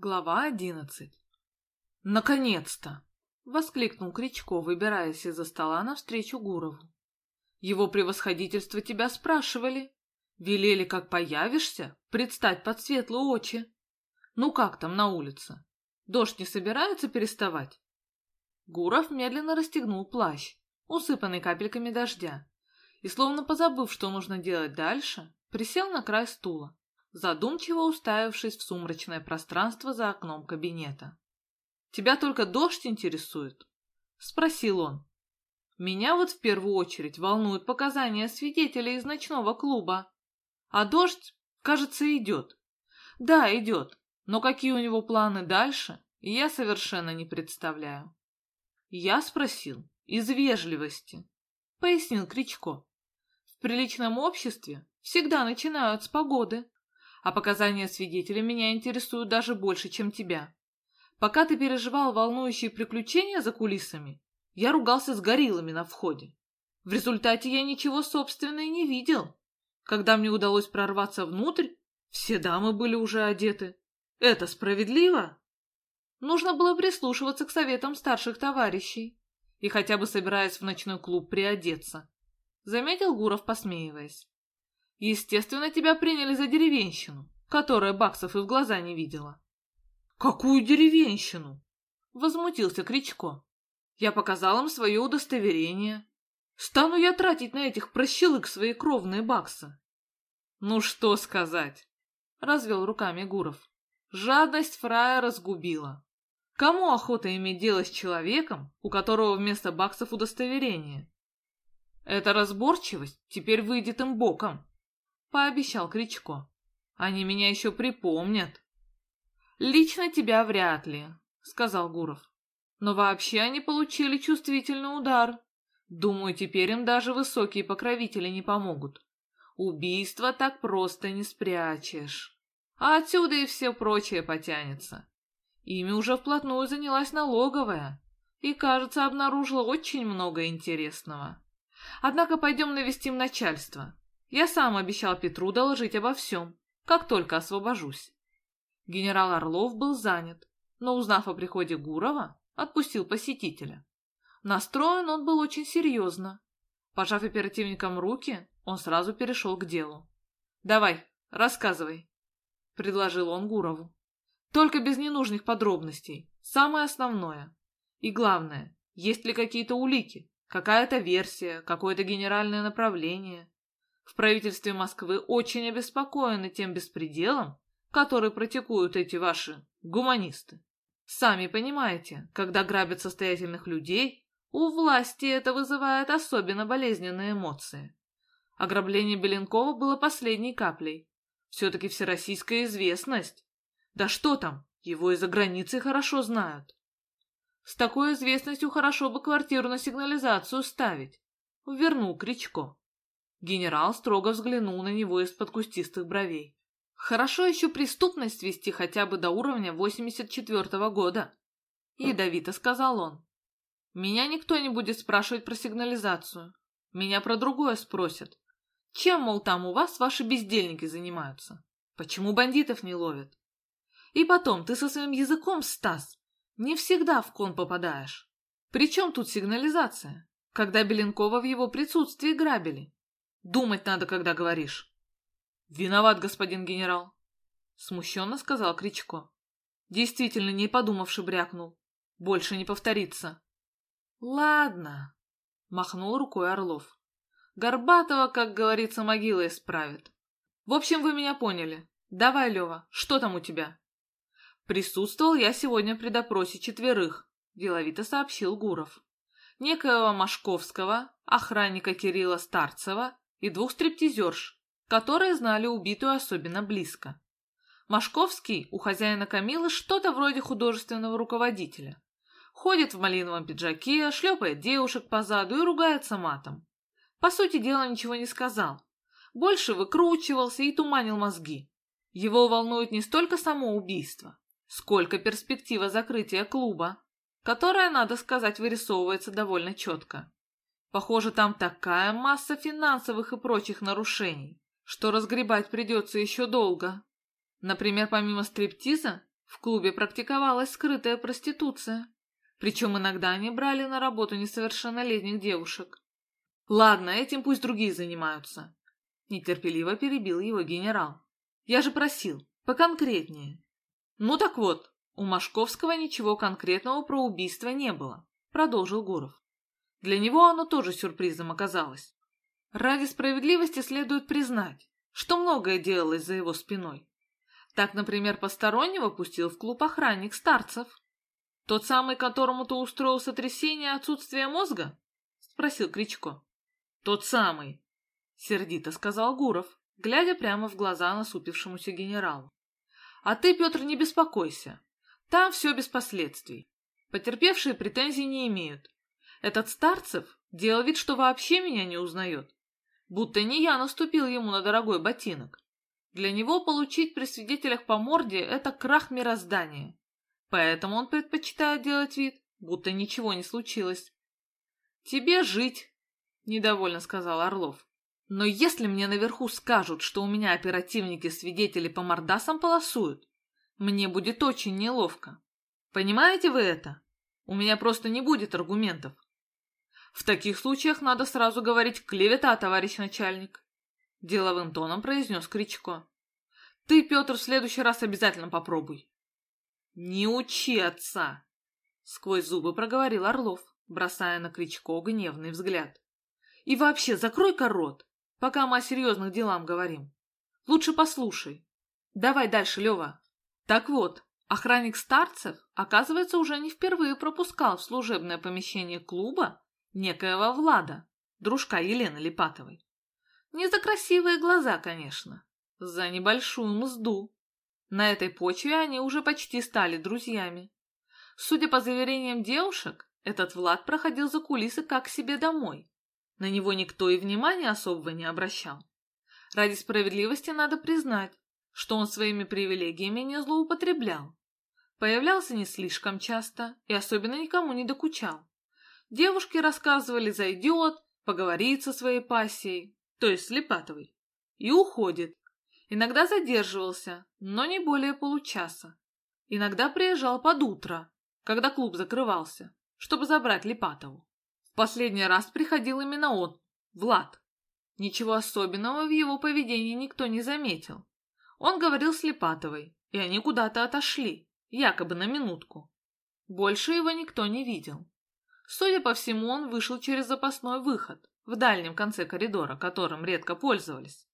Глава одиннадцать. «Наконец-то!» — воскликнул Кричко, выбираясь из-за стола навстречу Гурову. «Его превосходительство тебя спрашивали. Велели, как появишься, предстать под светлые очи. Ну как там на улице? Дождь не собирается переставать?» Гуров медленно расстегнул плащ, усыпанный капельками дождя, и, словно позабыв, что нужно делать дальше, присел на край стула задумчиво уставившись в сумрачное пространство за окном кабинета. «Тебя только дождь интересует?» — спросил он. «Меня вот в первую очередь волнуют показания свидетелей из ночного клуба. А дождь, кажется, идет. Да, идет, но какие у него планы дальше, я совершенно не представляю». «Я спросил, из вежливости», — пояснил Кричко. «В приличном обществе всегда начинают с погоды, а показания свидетелей меня интересуют даже больше, чем тебя. Пока ты переживал волнующие приключения за кулисами, я ругался с гориллами на входе. В результате я ничего собственного не видел. Когда мне удалось прорваться внутрь, все дамы были уже одеты. Это справедливо? Нужно было прислушиваться к советам старших товарищей и хотя бы собираясь в ночной клуб приодеться. Заметил Гуров, посмеиваясь. Естественно, тебя приняли за деревенщину, которая баксов и в глаза не видела. Какую деревенщину? Возмутился Кричко. Я показал им свое удостоверение. Стану я тратить на этих прощелык свои кровные баксы. Ну что сказать? Развел руками Гуров. Жадность фрая разгубила. Кому охота иметь дело с человеком, у которого вместо баксов удостоверение? Эта разборчивость теперь выйдет им боком. — пообещал Кричко. «Они меня еще припомнят». «Лично тебя вряд ли», — сказал Гуров. «Но вообще они получили чувствительный удар. Думаю, теперь им даже высокие покровители не помогут. Убийство так просто не спрячешь. А отсюда и все прочее потянется. Ими уже вплотную занялась налоговая и, кажется, обнаружила очень много интересного. Однако пойдем навестим начальство. Я сам обещал Петру доложить обо всем, как только освобожусь. Генерал Орлов был занят, но, узнав о приходе Гурова, отпустил посетителя. Настроен он был очень серьезно. Пожав оперативникам руки, он сразу перешел к делу. «Давай, рассказывай», — предложил он Гурову. «Только без ненужных подробностей. Самое основное. И главное, есть ли какие-то улики, какая-то версия, какое-то генеральное направление. В правительстве Москвы очень обеспокоены тем беспределом, который практикуют эти ваши гуманисты. Сами понимаете, когда грабят состоятельных людей, у власти это вызывает особенно болезненные эмоции. Ограбление Беленкова было последней каплей. Все-таки всероссийская известность. Да что там, его из-за границы хорошо знают. С такой известностью хорошо бы квартиру на сигнализацию ставить. Вернул Кричко. Генерал строго взглянул на него из-под кустистых бровей. Хорошо еще преступность вести хотя бы до уровня 84-го года. Ядовито сказал он. Меня никто не будет спрашивать про сигнализацию. Меня про другое спросят. Чем, мол, там у вас ваши бездельники занимаются? Почему бандитов не ловят? И потом, ты со своим языком, Стас, не всегда в кон попадаешь. Причем тут сигнализация, когда Беленкова в его присутствии грабили? Думать надо, когда говоришь. Виноват, господин генерал. Смущенно сказал Кричко. Действительно, не подумавши, брякнул. Больше не повторится. Ладно, махнул рукой Орлов. Горбатого, как говорится, могила исправит. В общем, вы меня поняли. Давай, Лева, что там у тебя? Присутствовал я сегодня при допросе четверых, деловито сообщил Гуров. Некоего Машковского, охранника Кирилла Старцева и двух стриптизерш, которые знали убитую особенно близко. Машковский у хозяина Камилы что-то вроде художественного руководителя. Ходит в малиновом пиджаке, шлепает девушек по заду и ругается матом. По сути дела ничего не сказал. Больше выкручивался и туманил мозги. Его волнует не столько само убийство, сколько перспектива закрытия клуба, которая, надо сказать, вырисовывается довольно четко. Похоже, там такая масса финансовых и прочих нарушений, что разгребать придется еще долго. Например, помимо стриптиза, В клубе практиковалась скрытая проституция. Причем иногда они брали на работу несовершеннолетних девушек. Ладно, этим пусть другие занимаются. Нетерпеливо перебил его генерал. Я же просил, поконкретнее. Ну так вот, у Машковского ничего конкретного про убийство не было, продолжил Гуров. Для него оно тоже сюрпризом оказалось. Ради справедливости следует признать, что многое делалось за его спиной. Так, например, постороннего пустил в клуб охранник старцев. Тот самый, которому то устроил сотрясение отсутствия мозга? Спросил Кричко. Тот самый, сердито сказал Гуров, глядя прямо в глаза насупившемуся генералу. А ты, Петр, не беспокойся. Там все без последствий. Потерпевшие претензий не имеют. Этот Старцев делал вид, что вообще меня не узнает. Будто не я наступил ему на дорогой ботинок. Для него получить при свидетелях по морде – это крах мироздания. Поэтому он предпочитает делать вид, будто ничего не случилось. «Тебе жить», – недовольно сказал Орлов. «Но если мне наверху скажут, что у меня оперативники-свидетели по мордасам полосуют, мне будет очень неловко. Понимаете вы это? У меня просто не будет аргументов. В таких случаях надо сразу говорить «клевета, товарищ начальник», — деловым тоном произнес Кричко. «Ты, Петр, в следующий раз обязательно попробуй». «Не учи отца!» — сквозь зубы проговорил Орлов, бросая на Кричко гневный взгляд. «И вообще, закрой-ка рот, пока мы о серьезных делах говорим. Лучше послушай. Давай дальше, Лева». Так вот, охранник старцев, оказывается, уже не впервые пропускал в служебное помещение клуба некоего Влада, дружка Елены Липатовой. Не за красивые глаза, конечно, за небольшую мзду. На этой почве они уже почти стали друзьями. Судя по заверениям девушек, этот Влад проходил за кулисы как к себе домой. На него никто и внимания особого не обращал. Ради справедливости надо признать, что он своими привилегиями не злоупотреблял. Появлялся не слишком часто и особенно никому не докучал. Девушки рассказывали «зайдет», поговорит со своей пассией, то есть с Липатовой, и уходит. Иногда задерживался, но не более получаса. Иногда приезжал под утро, когда клуб закрывался, чтобы забрать Липатову. В последний раз приходил именно он, Влад. Ничего особенного в его поведении никто не заметил. Он говорил с Липатовой, и они куда-то отошли, якобы на минутку. Больше его никто не видел. Судя по всему, он вышел через запасной выход, в дальнем конце коридора, которым редко пользовались.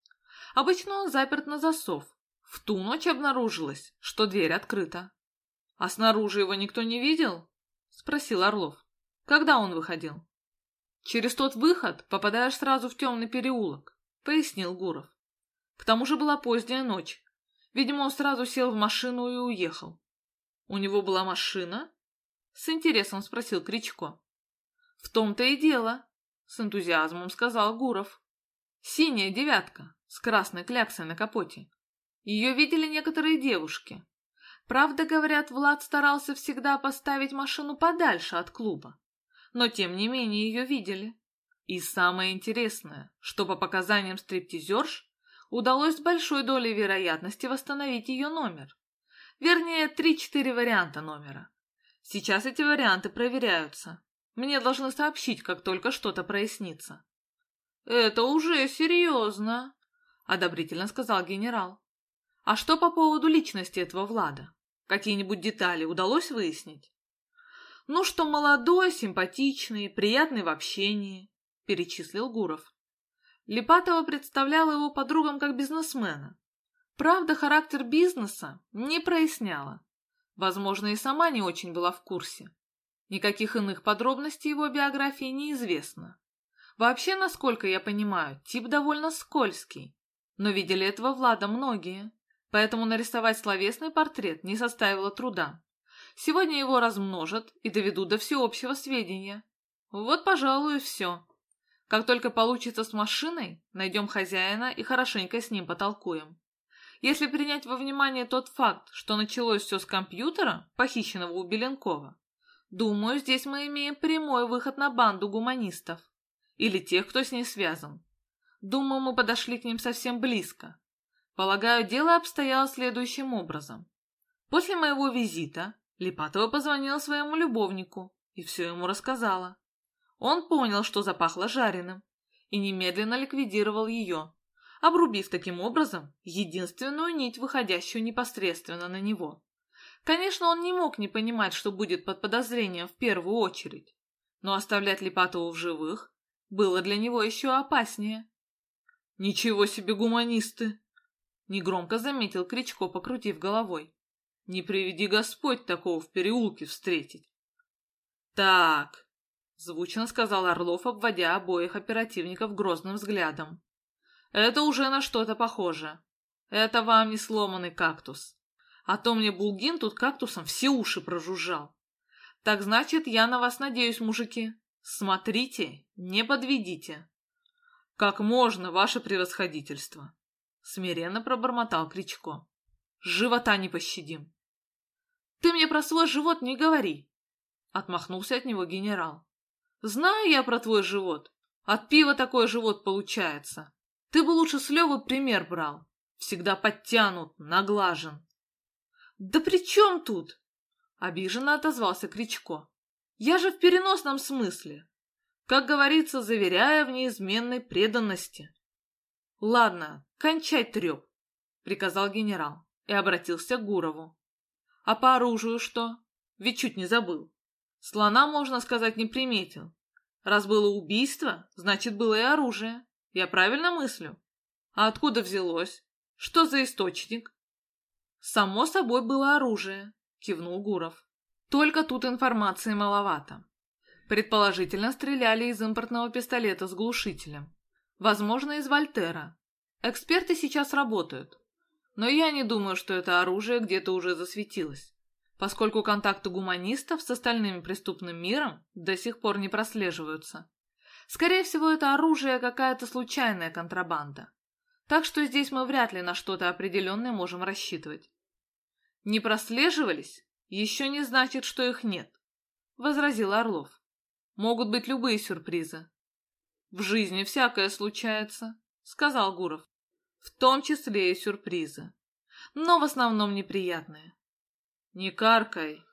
Обычно он заперт на засов. В ту ночь обнаружилось, что дверь открыта. — А снаружи его никто не видел? — спросил Орлов. — Когда он выходил? — Через тот выход попадаешь сразу в темный переулок, — пояснил Гуров. К тому же была поздняя ночь. Видимо, он сразу сел в машину и уехал. «У него была машина?» С интересом спросил Кричко. «В том-то и дело», — с энтузиазмом сказал Гуров. «Синяя девятка с красной кляксой на капоте. Ее видели некоторые девушки. Правда, говорят, Влад старался всегда поставить машину подальше от клуба. Но, тем не менее, ее видели. И самое интересное, что по показаниям стриптизерш, удалось с большой долей вероятности восстановить ее номер. Вернее, три-четыре варианта номера. Сейчас эти варианты проверяются. Мне должны сообщить, как только что-то прояснится. «Это уже серьезно», — одобрительно сказал генерал. «А что по поводу личности этого Влада? Какие-нибудь детали удалось выяснить?» «Ну, что молодой, симпатичный, приятный в общении», — перечислил Гуров. Липатова представляла его подругам как бизнесмена. Правда, характер бизнеса не проясняла. Возможно, и сама не очень была в курсе. Никаких иных подробностей его биографии неизвестно. Вообще, насколько я понимаю, тип довольно скользкий. Но видели этого Влада многие, поэтому нарисовать словесный портрет не составило труда. Сегодня его размножат и доведут до всеобщего сведения. Вот, пожалуй, и все. Как только получится с машиной, найдем хозяина и хорошенько с ним потолкуем. Если принять во внимание тот факт, что началось все с компьютера, похищенного у Беленкова, думаю, здесь мы имеем прямой выход на банду гуманистов. Или тех, кто с ней связан. Думаю, мы подошли к ним совсем близко. Полагаю, дело обстояло следующим образом. После моего визита Липатова позвонила своему любовнику и все ему рассказала. Он понял, что запахло жареным, и немедленно ликвидировал ее, обрубив таким образом единственную нить, выходящую непосредственно на него. Конечно, он не мог не понимать, что будет под подозрением в первую очередь, но оставлять Липатову в живых было для него еще опаснее. «Ничего себе гуманисты!» — негромко заметил Кричко, покрутив головой. «Не приведи Господь такого в переулке встретить!» «Так!» — звучно сказал Орлов, обводя обоих оперативников грозным взглядом. «Это уже на что-то похоже. Это вам не сломанный кактус. А то мне Булгин тут кактусом все уши прожужжал. Так значит, я на вас надеюсь, мужики. Смотрите, не подведите». «Как можно, ваше превосходительство!» Смиренно пробормотал Кричко. «Живота не пощадим!» «Ты мне про свой живот не говори!» Отмахнулся от него генерал. «Знаю я про твой живот. От пива такой живот получается. Ты бы лучше с Левы пример брал. Всегда подтянут, наглажен». «Да при чем тут?» Обиженно отозвался Кричко. «Я же в переносном смысле как говорится, заверяя в неизменной преданности. «Ладно, кончай треп», — приказал генерал и обратился к Гурову. «А по оружию что? Ведь чуть не забыл. Слона, можно сказать, не приметил. Раз было убийство, значит, было и оружие. Я правильно мыслю? А откуда взялось? Что за источник?» «Само собой было оружие», — кивнул Гуров. «Только тут информации маловато. Предположительно, стреляли из импортного пистолета с глушителем. Возможно, из Вольтера. Эксперты сейчас работают. Но я не думаю, что это оружие где-то уже засветилось, поскольку контакты гуманистов с остальным преступным миром до сих пор не прослеживаются. Скорее всего, это оружие какая-то случайная контрабанда. Так что здесь мы вряд ли на что-то определенное можем рассчитывать. Не прослеживались, еще не значит, что их нет, — возразил Орлов. Могут быть любые сюрпризы. В жизни всякое случается, сказал Гуров. В том числе и сюрпризы. Но в основном неприятные. Не каркай,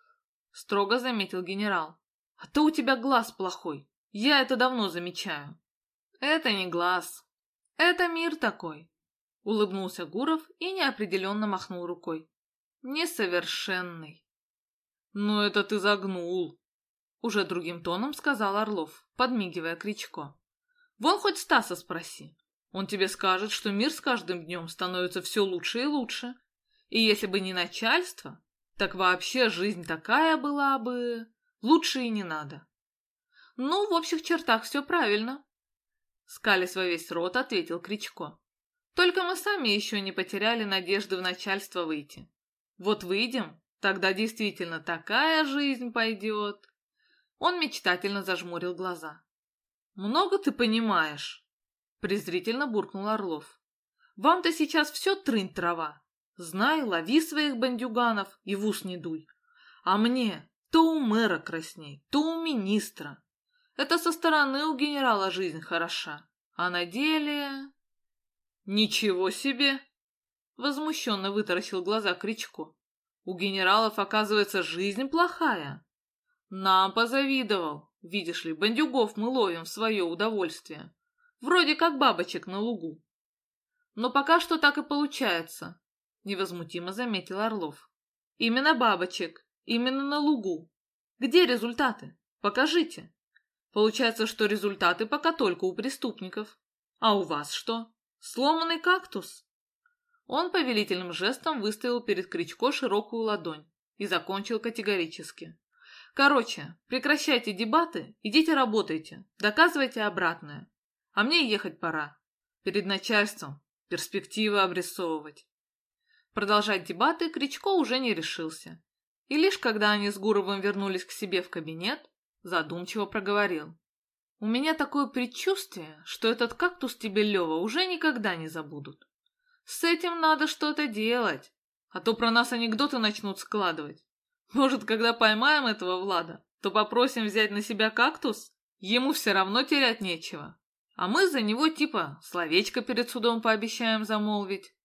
строго заметил генерал. А то у тебя глаз плохой. Я это давно замечаю. Это не глаз. Это мир такой. Улыбнулся Гуров и неопределенно махнул рукой. Несовершенный. Ну это ты загнул, уже другим тоном сказал Орлов, подмигивая Кричко. Вон хоть Стаса спроси. Он тебе скажет, что мир с каждым днем становится все лучше и лучше. И если бы не начальство, так вообще жизнь такая была бы... Лучше и не надо. Ну, в общих чертах все правильно. Скалясь во весь рот, ответил Кричко. Только мы сами еще не потеряли надежды в начальство выйти. Вот выйдем, тогда действительно такая жизнь пойдет. Он мечтательно зажмурил глаза. «Много ты понимаешь?» презрительно буркнул Орлов. «Вам-то сейчас все трынь трава. Знай, лови своих бандюганов и в ус не дуй. А мне то у мэра красней, то у министра. Это со стороны у генерала жизнь хороша, а на деле...» «Ничего себе!» Возмущенно вытаращил глаза Кричко. «У генералов, оказывается, жизнь плохая. Нам позавидовал. Видишь ли, бандюгов мы ловим в свое удовольствие. Вроде как бабочек на лугу. Но пока что так и получается, невозмутимо заметил Орлов. Именно бабочек, именно на лугу. Где результаты? Покажите. Получается, что результаты пока только у преступников. А у вас что? Сломанный кактус? Он повелительным жестом выставил перед Кричко широкую ладонь и закончил категорически. Короче, прекращайте дебаты, идите работайте, доказывайте обратное. А мне ехать пора. Перед начальством перспективы обрисовывать. Продолжать дебаты Кричко уже не решился. И лишь когда они с Гуровым вернулись к себе в кабинет, задумчиво проговорил. «У меня такое предчувствие, что этот кактус тебе, Лева, уже никогда не забудут. С этим надо что-то делать, а то про нас анекдоты начнут складывать. Может, когда поймаем этого Влада, то попросим взять на себя кактус? Ему все равно терять нечего. А мы за него типа словечко перед судом пообещаем замолвить.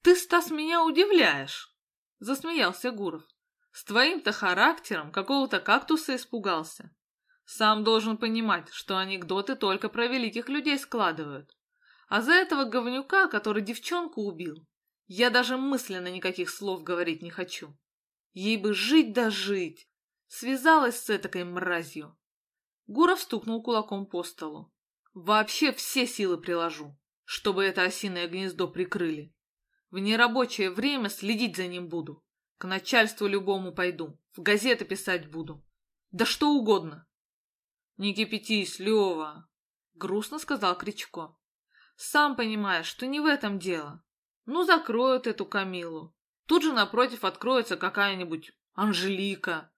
Ты, Стас, меня удивляешь, Засмеялся Гуров. С твоим-то характером какого-то кактуса испугался. Сам должен понимать, что анекдоты только про великих людей складывают. А за этого говнюка, который девчонку убил, я даже мысленно никаких слов говорить не хочу. Ей бы жить да жить. Связалась с этакой мразью. Гуров стукнул кулаком по столу. Вообще все силы приложу, чтобы это осиное гнездо прикрыли. В нерабочее время следить за ним буду. К начальству любому пойду, в газеты писать буду. Да что угодно. Не кипятись, Лева, грустно сказал Кричко. Сам понимаешь, что не в этом дело. Ну, закроют эту Камилу. Тут же напротив откроется какая-нибудь Анжелика.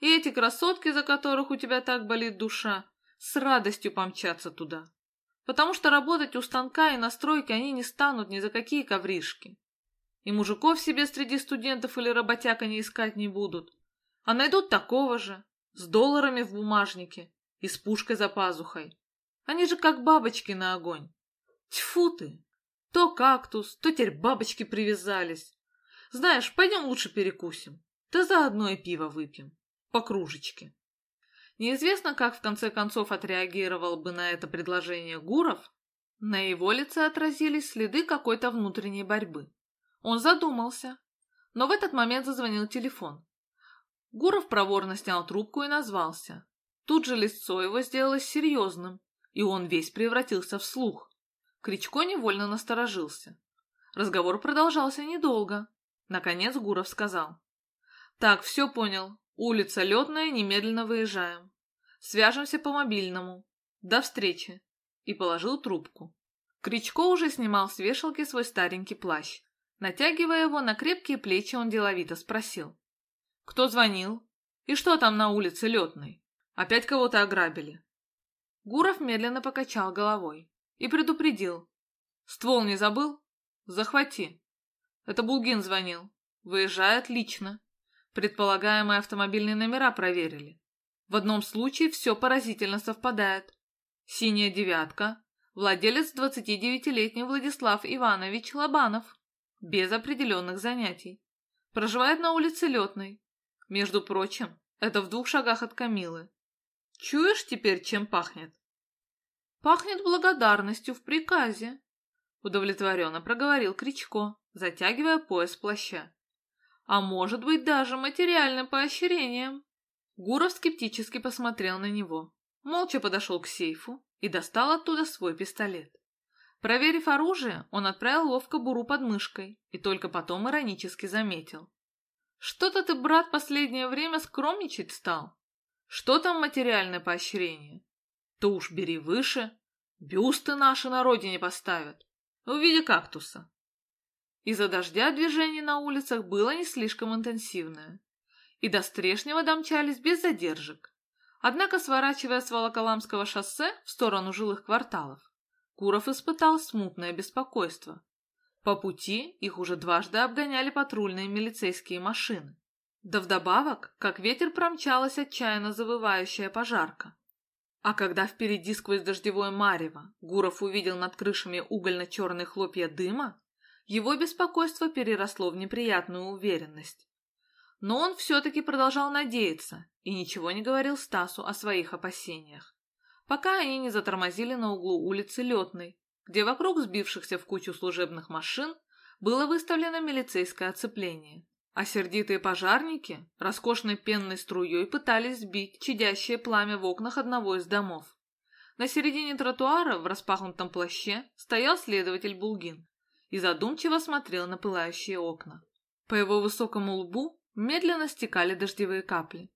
И эти красотки, за которых у тебя так болит душа, с радостью помчатся туда. Потому что работать у станка и на стройке они не станут ни за какие ковришки. И мужиков себе среди студентов или работяг они искать не будут. А найдут такого же, с долларами в бумажнике и с пушкой за пазухой. Они же как бабочки на огонь. Тьфу ты! То кактус, то теперь бабочки привязались. Знаешь, пойдем лучше перекусим. Да заодно и пиво выпьем. По кружечке. Неизвестно, как в конце концов отреагировал бы на это предложение Гуров. На его лице отразились следы какой-то внутренней борьбы. Он задумался. Но в этот момент зазвонил телефон. Гуров проворно снял трубку и назвался. Тут же лицо его сделалось серьезным, и он весь превратился в слух. Кричко невольно насторожился. Разговор продолжался недолго. Наконец Гуров сказал. «Так, все понял. Улица Летная, немедленно выезжаем. Свяжемся по мобильному. До встречи». И положил трубку. Кричко уже снимал с вешалки свой старенький плащ. Натягивая его на крепкие плечи, он деловито спросил. «Кто звонил? И что там на улице Летной? Опять кого-то ограбили?» Гуров медленно покачал головой и предупредил. «Ствол не забыл? Захвати». Это Булгин звонил. Выезжает лично. Предполагаемые автомобильные номера проверили. В одном случае все поразительно совпадает. Синяя девятка. Владелец 29-летний Владислав Иванович Лобанов без определенных занятий. Проживает на улице Летной. Между прочим, это в двух шагах от Камилы. Чуешь теперь, чем пахнет? Пахнет благодарностью в приказе, удовлетворенно проговорил Кричко, затягивая пояс плаща. А может быть даже материальным поощрением. Гуров скептически посмотрел на него, молча подошел к сейфу и достал оттуда свой пистолет. Проверив оружие, он отправил его в кобуру под мышкой и только потом иронически заметил. «Что-то ты, брат, последнее время скромничать стал. Что там материальное поощрение? То уж бери выше. Бюсты наши на родине поставят. В виде кактуса». Из-за дождя движение на улицах было не слишком интенсивное. И до Стрешнего домчались без задержек. Однако, сворачивая с Волоколамского шоссе в сторону жилых кварталов, Куров испытал смутное беспокойство. По пути их уже дважды обгоняли патрульные милицейские машины. Да вдобавок, как ветер промчалась отчаянно завывающая пожарка. А когда впереди сквозь дождевое марево Гуров увидел над крышами угольно-черные хлопья дыма, его беспокойство переросло в неприятную уверенность. Но он все-таки продолжал надеяться и ничего не говорил Стасу о своих опасениях пока они не затормозили на углу улицы Летной, где вокруг сбившихся в кучу служебных машин было выставлено милицейское оцепление, а сердитые пожарники роскошной пенной струей пытались сбить чадящее пламя в окнах одного из домов. На середине тротуара в распахнутом плаще стоял следователь Булгин и задумчиво смотрел на пылающие окна. По его высокому лбу медленно стекали дождевые капли,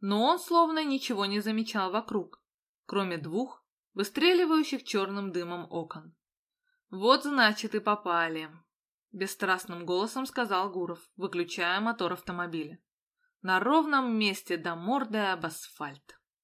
но он словно ничего не замечал вокруг кроме двух, выстреливающих черным дымом окон. «Вот, значит, и попали», — бесстрастным голосом сказал Гуров, выключая мотор автомобиля. «На ровном месте до морды об асфальт».